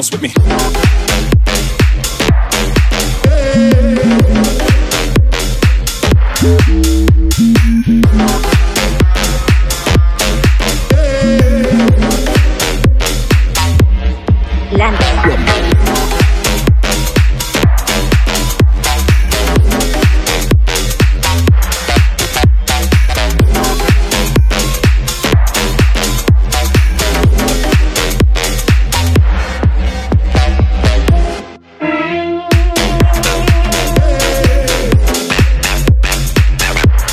Dance with me. London.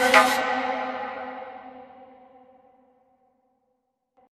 Thank